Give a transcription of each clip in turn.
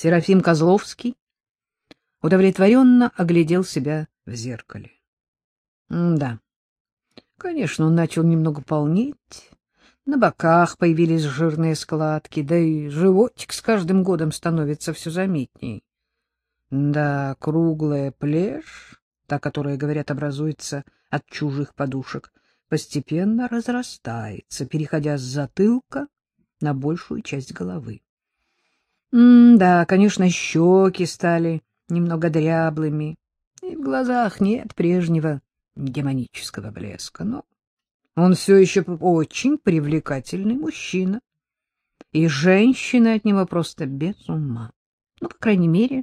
Серафим Козловский удовлетворенно оглядел себя в зеркале. да, конечно, он начал немного полнеть, на боках появились жирные складки, да и животик с каждым годом становится все заметней. Да, круглая плешь, та, которая, говорят, образуется от чужих подушек, постепенно разрастается, переходя с затылка на большую часть головы. М да, конечно, щеки стали немного дряблыми, и в глазах нет прежнего демонического блеска, но он все еще очень привлекательный мужчина. И женщины от него просто без ума. Ну, по крайней мере,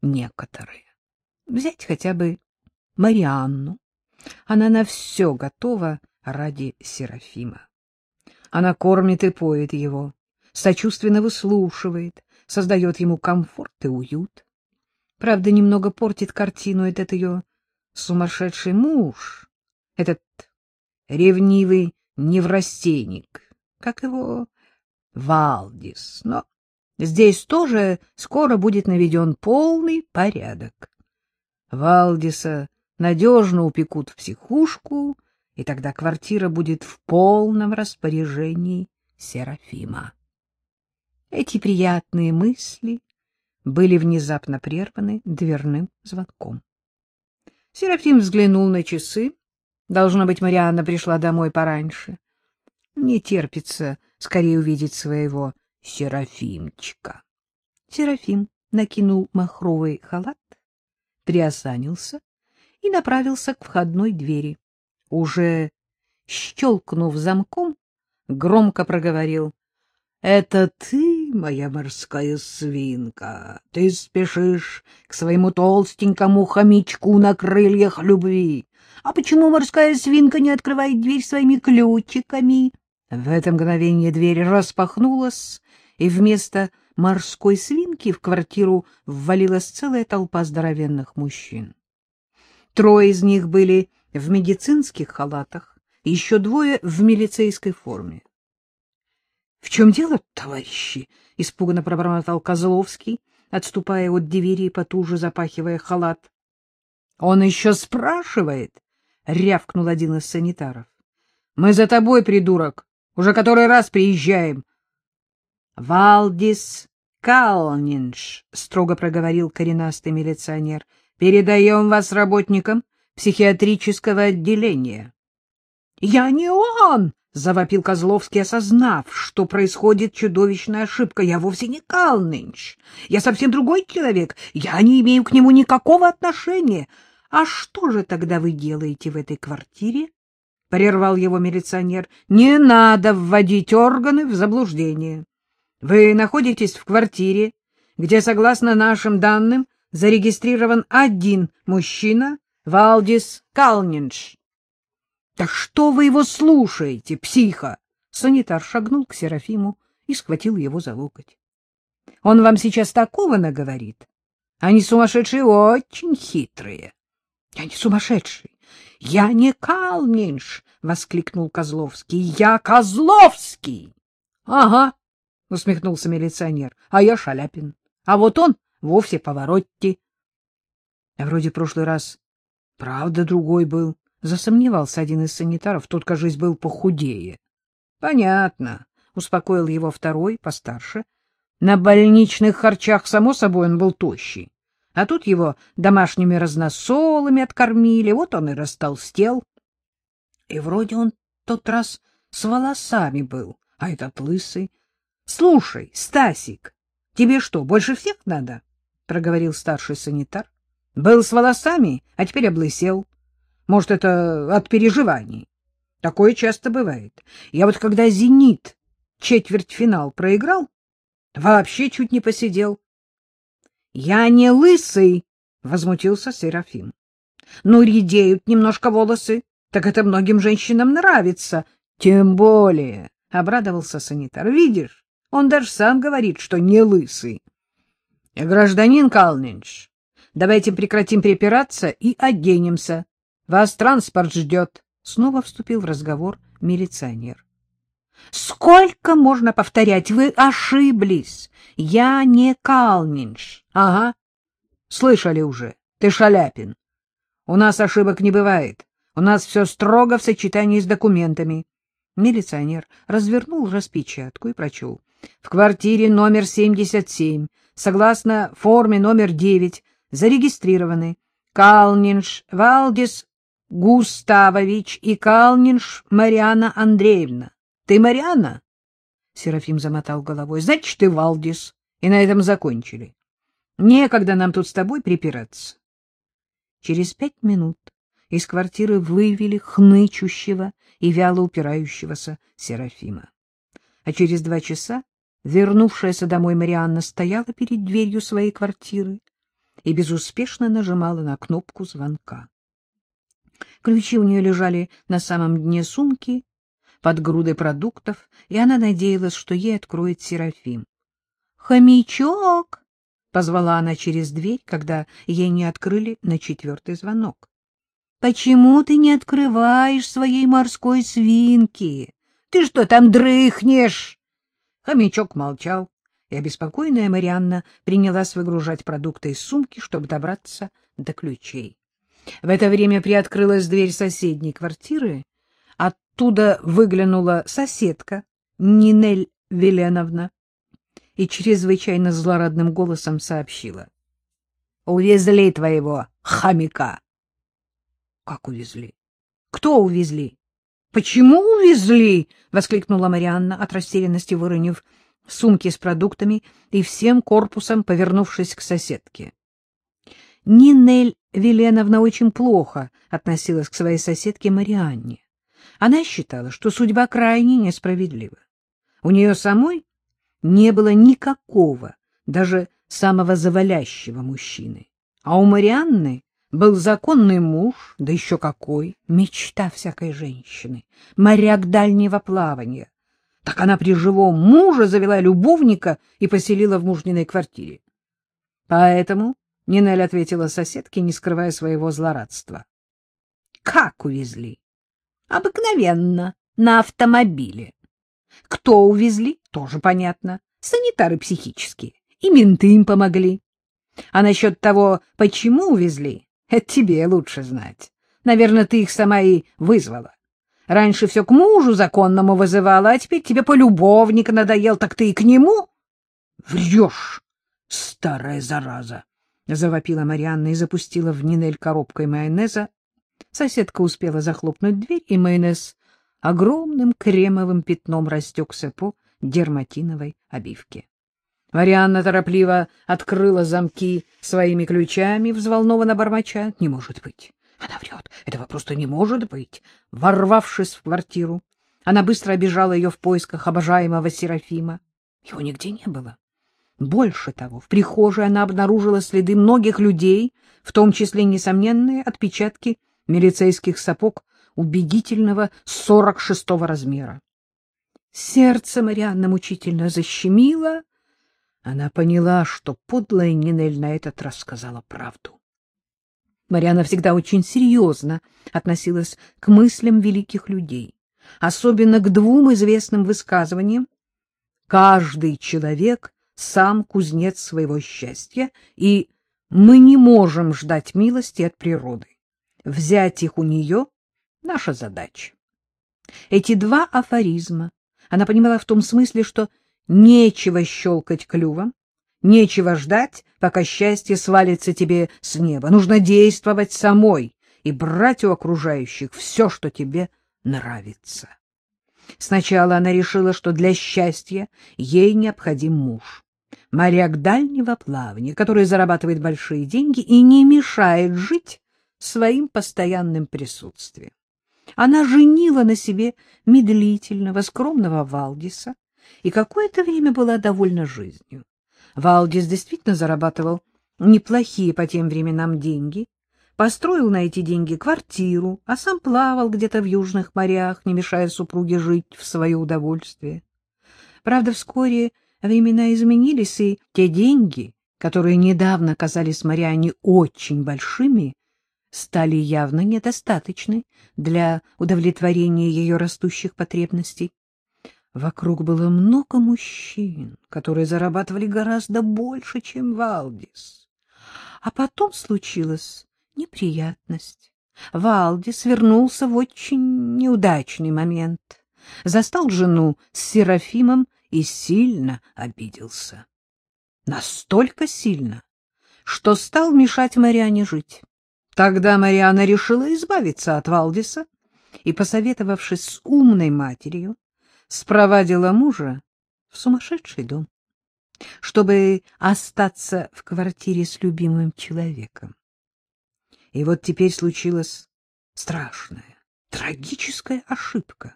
некоторые. Взять хотя бы Марианну. Она на все готова ради Серафима. Она кормит и поет его, сочувственно выслушивает, создает ему комфорт и уют. Правда, немного портит картину этот ее сумасшедший муж, этот ревнивый неврастенник, как его Валдис. Но здесь тоже скоро будет наведен полный порядок. Валдиса надежно упекут в психушку, и тогда квартира будет в полном распоряжении Серафима. Эти приятные мысли были внезапно прерваны дверным звонком. Серафим взглянул на часы Должно быть, Марианна пришла домой пораньше. Не терпится скорее увидеть своего Серафимчика. Серафим накинул махровый халат, приосанился и направился к входной двери. Уже щелкнув замком, громко проговорил. — Это ты, моя морская свинка? Ты спешишь к своему толстенькому хомячку на крыльях любви? А почему морская свинка не открывает дверь своими ключиками? В это мгновение дверь распахнулась, и вместо морской свинки в квартиру ввалилась целая толпа здоровенных мужчин. Трое из них были в медицинских халатах, еще двое в милицейской форме. — В чем дело, товарищи? — испуганно пробормотал Козловский, отступая от двери и потуже запахивая халат. — Он еще спрашивает, — рявкнул один из санитаров. — Мы за тобой, придурок, уже который раз приезжаем. — Валдис Калнинш, — строго проговорил коренастый милиционер, — передаем вас работникам психиатрического отделения. — Я не он! — завопил Козловский, осознав, что происходит чудовищная ошибка. — Я вовсе не Калнинш. Я совсем другой человек. Я не имею к нему никакого отношения. — а что же тогда вы делаете в этой квартире? — прервал его милиционер. — Не надо вводить органы в заблуждение. Вы находитесь в квартире, где, согласно нашим данным, зарегистрирован один мужчина, Валдис Калнинш. — Да что вы его слушаете, психа? Санитар шагнул к Серафиму и схватил его за локоть. — Он вам сейчас такого наговорит? Они сумасшедшие очень хитрые. — Я не сумасшедший. — Я не Калнинш! — воскликнул Козловский. — Я Козловский! — Ага, — усмехнулся милиционер. — А я Шаляпин. А вот он вовсе Поворотти. А вроде прошлый раз правда другой был. Засомневался один из санитаров. Тот, кажись, был похудее. — Понятно, — успокоил его второй, постарше. На больничных харчах, само собой, он был тощий. А тут его домашними разносолами откормили, вот он и растолстел. И вроде он тот раз с волосами был, а этот лысый. — Слушай, Стасик, тебе что, больше всех надо? — проговорил старший санитар. — Был с волосами, а теперь облысел. Может, это от переживаний. Такое часто бывает. Я вот когда «Зенит» четвертьфинал проиграл, вообще чуть не посидел. — Я не лысый, — возмутился Серафим. — Ну, редеют немножко волосы, так это многим женщинам нравится. — Тем более, — обрадовался санитар. — Видишь, он даже сам говорит, что не лысый. — Гражданин Калнинш, давайте прекратим припираться и оденемся. Вас транспорт ждет. Снова вступил в разговор милиционер. — Сколько можно повторять? Вы ошиблись. Я не Калнинш. Ага. Слышали уже. Ты Шаляпин. У нас ошибок не бывает. У нас все строго в сочетании с документами. Милиционер развернул распечатку и прочел. В квартире номер 77, согласно форме номер 9, зарегистрированы Калнинш Валдис Густавович и Калнинш Мариана Андреевна. Ты Мариана? Серафим замотал головой. Значит, ты Валдис. И на этом закончили. Некогда нам тут с тобой припираться. Через пять минут из квартиры вывели хнычущего и вяло упирающегося Серафима. А через два часа вернувшаяся домой Марианна стояла перед дверью своей квартиры и безуспешно нажимала на кнопку звонка. Ключи у нее лежали на самом дне сумки, под грудой продуктов, и она надеялась, что ей откроет Серафим. «Хомячок!» — позвала она через дверь, когда ей не открыли на четвертый звонок. «Почему ты не открываешь своей морской свинки? Ты что там дрыхнешь?» Хомячок молчал, и обеспокоенная Марианна принялась выгружать продукты из сумки, чтобы добраться до ключей. В это время приоткрылась дверь соседней квартиры. Оттуда выглянула соседка Нинель Веленовна и чрезвычайно злорадным голосом сообщила. — Увезли твоего хомяка. — Как увезли? Кто увезли? — Почему увезли? — воскликнула Марианна, от растерянности выронив сумки с продуктами и всем корпусом повернувшись к соседке. Нинель Веленовна очень плохо относилась к своей соседке Марианне. Она считала, что судьба крайне несправедлива. У нее самой не было никакого, даже самого завалящего мужчины. А у Марианны был законный муж, да еще какой, мечта всякой женщины, моряк дальнего плавания. Так она при живом муже завела любовника и поселила в мужниной квартире. Поэтому Нинель ответила соседке, не скрывая своего злорадства. — Как увезли? — Обыкновенно, на автомобиле. Кто увезли, тоже понятно. Санитары психические. И менты им помогли. А насчет того, почему увезли, это тебе лучше знать. Наверное, ты их сама и вызвала. Раньше все к мужу законному вызывала, а теперь тебе полюбовник надоел, так ты и к нему? Врешь, старая зараза! — завопила Марианна и запустила в Нинель коробкой майонеза. Соседка успела захлопнуть дверь, и майонез огромным кремовым пятном растекся по дерматиновой обивке. Марианна торопливо открыла замки своими ключами, взволнованно бормоча. «Не может быть! Она врет! Этого просто не может быть!» Ворвавшись в квартиру, она быстро обижала ее в поисках обожаемого Серафима. Его нигде не было. Больше того, в прихожей она обнаружила следы многих людей, в том числе несомненные отпечатки милицейских сапог убедительного сорок шестого размера. Сердце Марианны мучительно защемило. Она поняла, что подлая Нинель на этот раз сказала правду. Марианна всегда очень серьезно относилась к мыслям великих людей, особенно к двум известным высказываниям. Каждый человек сам кузнец своего счастья, и мы не можем ждать милости от природы. Взять их у нее — наша задача. Эти два афоризма она понимала в том смысле, что нечего щелкать клювом, нечего ждать, пока счастье свалится тебе с неба. Нужно действовать самой и брать у окружающих все, что тебе нравится. Сначала она решила, что для счастья ей необходим муж моряк дальнего плавания, который зарабатывает большие деньги и не мешает жить своим постоянным присутствием. Она женила на себе медлительного, скромного Валдиса и какое-то время была довольна жизнью. Валдис действительно зарабатывал неплохие по тем временам деньги, построил на эти деньги квартиру, а сам плавал где-то в южных морях, не мешая супруге жить в свое удовольствие. Правда, вскоре Времена изменились, и те деньги, которые недавно казались Мариане очень большими, стали явно недостаточны для удовлетворения ее растущих потребностей. Вокруг было много мужчин, которые зарабатывали гораздо больше, чем Валдис. А потом случилась неприятность. Валдис вернулся в очень неудачный момент. Застал жену с Серафимом и сильно обиделся. Настолько сильно, что стал мешать Мариане жить. Тогда Мариана решила избавиться от Валдиса и, посоветовавшись с умной матерью, спровадила мужа в сумасшедший дом, чтобы остаться в квартире с любимым человеком. И вот теперь случилась страшная, трагическая ошибка.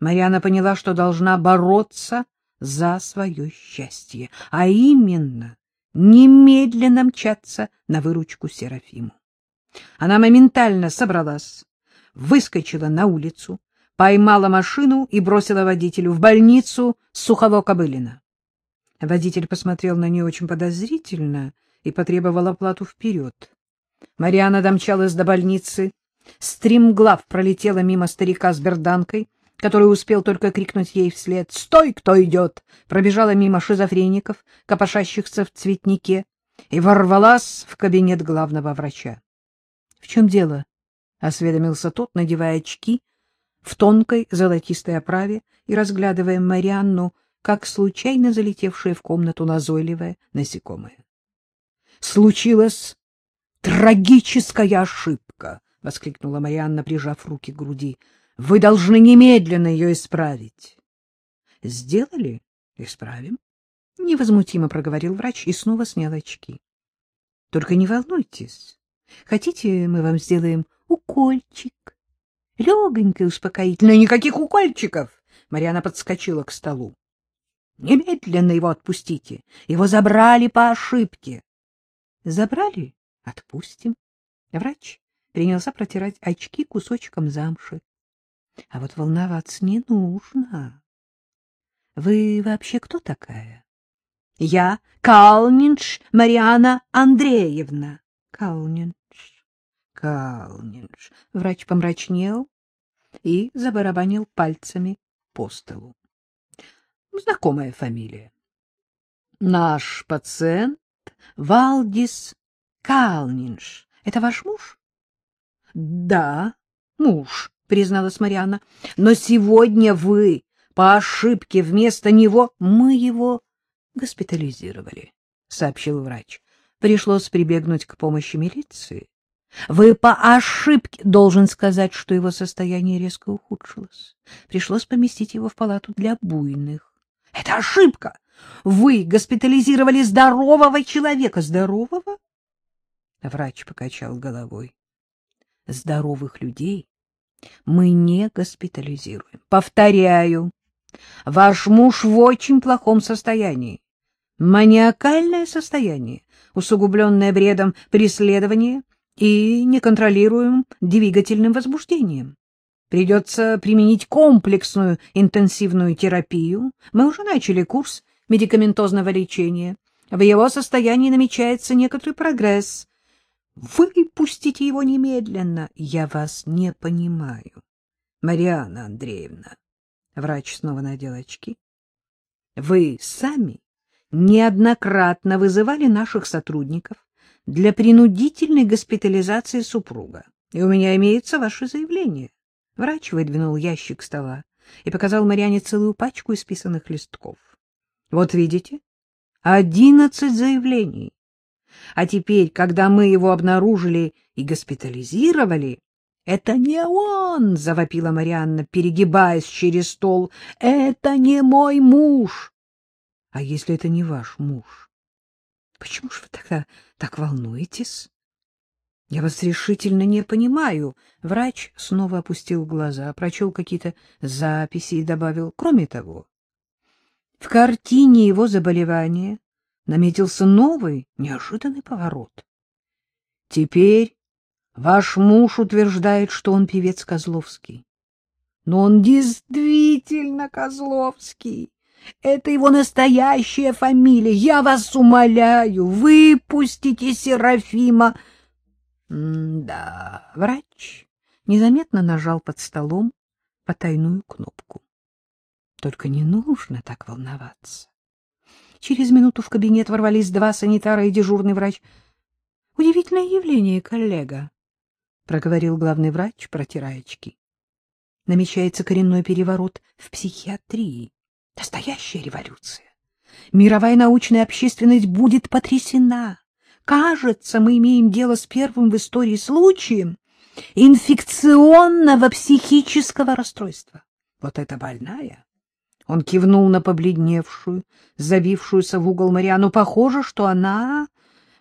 Мариана поняла, что должна бороться за свое счастье, а именно немедленно мчаться на выручку Серафиму. Она моментально собралась, выскочила на улицу, поймала машину и бросила водителю в больницу Сухово-Кобылина. Водитель посмотрел на нее очень подозрительно и потребовал оплату вперед. Мариана домчалась до больницы, стримглав пролетела мимо старика с берданкой, который успел только крикнуть ей вслед «Стой, кто идет!» пробежала мимо шизофреников, копошащихся в цветнике, и ворвалась в кабинет главного врача. — В чем дело? — осведомился тот, надевая очки в тонкой золотистой оправе и разглядывая Марианну, как случайно залетевшая в комнату назойливая насекомое. — Случилась трагическая ошибка! — воскликнула Марианна, прижав руки к груди. — Вы должны немедленно ее исправить. — Сделали? Исправим. — невозмутимо проговорил врач и снова снял очки. — Только не волнуйтесь. Хотите, мы вам сделаем укольчик? Легонько и успокоительно. Никаких укольчиков! Марьяна подскочила к столу. Немедленно его отпустите. Его забрали по ошибке. Забрали? Отпустим. Врач принялся протирать очки кусочком замши. А вот волноваться не нужно. Вы вообще кто такая? Я Калнинш Мариана Андреевна. Калнинш. Калнинш. Врач помрачнел и забарабанил пальцами по столу. Знакомая фамилия. Наш пациент Валдис Калнинш. Это ваш муж? Да, муж, призналась Марианна. Но сегодня вы по ошибке вместо него мы его госпитализировали, сообщил врач. Пришлось прибегнуть к помощи милиции. Вы по ошибке должен сказать, что его состояние резко ухудшилось. Пришлось поместить его в палату для буйных. Это ошибка. Вы госпитализировали здорового человека. Здорового? Врач покачал головой. Здоровых людей мы не госпитализируем. Повторяю, ваш муж в очень плохом состоянии. Маниакальное состояние, усугубленное бредом преследования и неконтролируемым двигательным возбуждением. Придется применить комплексную интенсивную терапию. Мы уже начали курс медикаментозного лечения. В его состоянии намечается некоторый прогресс. Выпустите его немедленно. Я вас не понимаю. Мариана Андреевна. Врач снова надел очки. Вы сами неоднократно вызывали наших сотрудников для принудительной госпитализации супруга, и у меня имеется ваше заявление. Врач выдвинул ящик стола и показал Мариане целую пачку исписанных листков. Вот видите, одиннадцать заявлений. А теперь, когда мы его обнаружили и госпитализировали, это не он, завопила Марианна, перегибаясь через стол. Это не мой муж. А если это не ваш муж? Почему же вы тогда так волнуетесь? Я вас решительно не понимаю. Врач снова опустил глаза, прочел какие-то записи и добавил: кроме того, в картине его заболевания наметился новый, неожиданный поворот. Теперь ваш муж утверждает, что он певец Козловский. Но он действительно Козловский. Это его настоящая фамилия. Я вас умоляю, выпустите Серафима. М да, врач незаметно нажал под столом потайную кнопку. Только не нужно так волноваться. Через минуту в кабинет ворвались два санитара и дежурный врач. — Удивительное явление, коллега, — проговорил главный врач, протирая очки. Намечается коренной переворот в психиатрии. Настоящая революция. Мировая научная общественность будет потрясена. Кажется, мы имеем дело с первым в истории случаем инфекционного психического расстройства. Вот это больная. Он кивнул на побледневшую, забившуюся в угол Мариану. Похоже, что она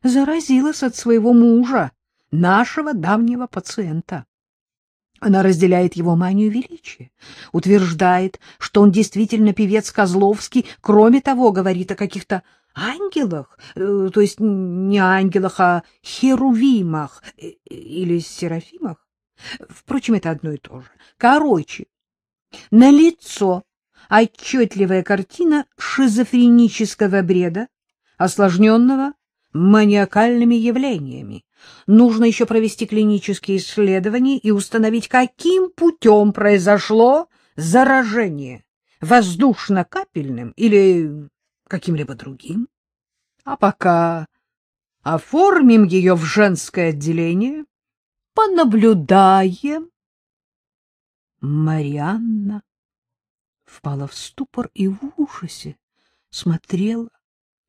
заразилась от своего мужа, нашего давнего пациента. Она разделяет его манию величия, утверждает, что он действительно певец Козловский, кроме того, говорит о каких-то ангелах, э, то есть не ангелах, а херувимах э, или серафимах. Впрочем, это одно и то же. Короче, на лицо отчетливая картина шизофренического бреда, осложненного маниакальными явлениями. Нужно еще провести клинические исследования и установить, каким путем произошло заражение, воздушно-капельным или каким-либо другим. А пока оформим ее в женское отделение, понаблюдаем. Марианна впала в ступор и в ужасе смотрела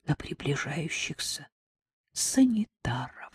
на приближающихся санитаров.